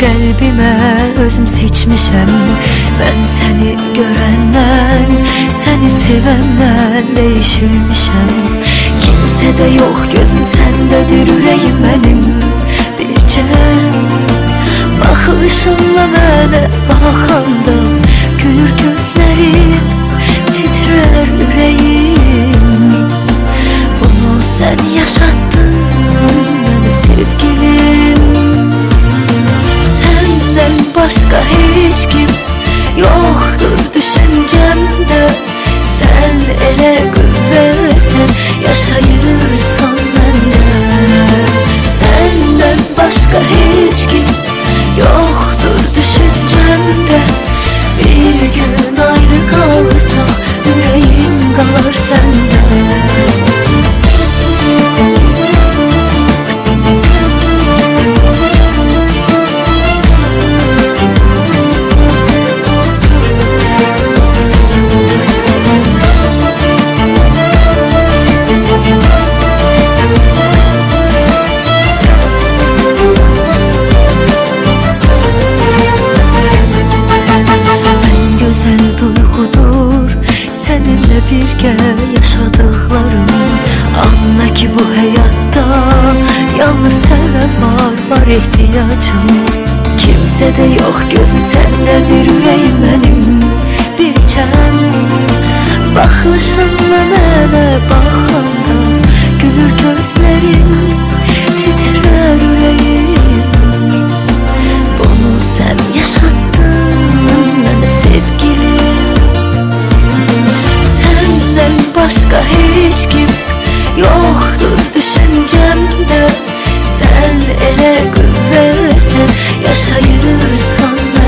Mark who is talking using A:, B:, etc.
A: qəlbimə özüm seçmişəm Ben seni görəndən Seni sevəndən değişilmişəm Kimse de yok gözüm sendədir ürəyim mənim Bircəm Baxışınla mənə baxanda Gülür gözlərim güvesen yaşayırsan birgə yaşadıklarım Anla ki bu hayatta Yalnız sənə var, var ihtiyacım Kimse de yok gözüm sənədir ürəyim mənim. Bircəm Baxışınla mənə baxanda Gülür gözlərim yoktur düşüncemde Sen ele güvesen yaşayırsan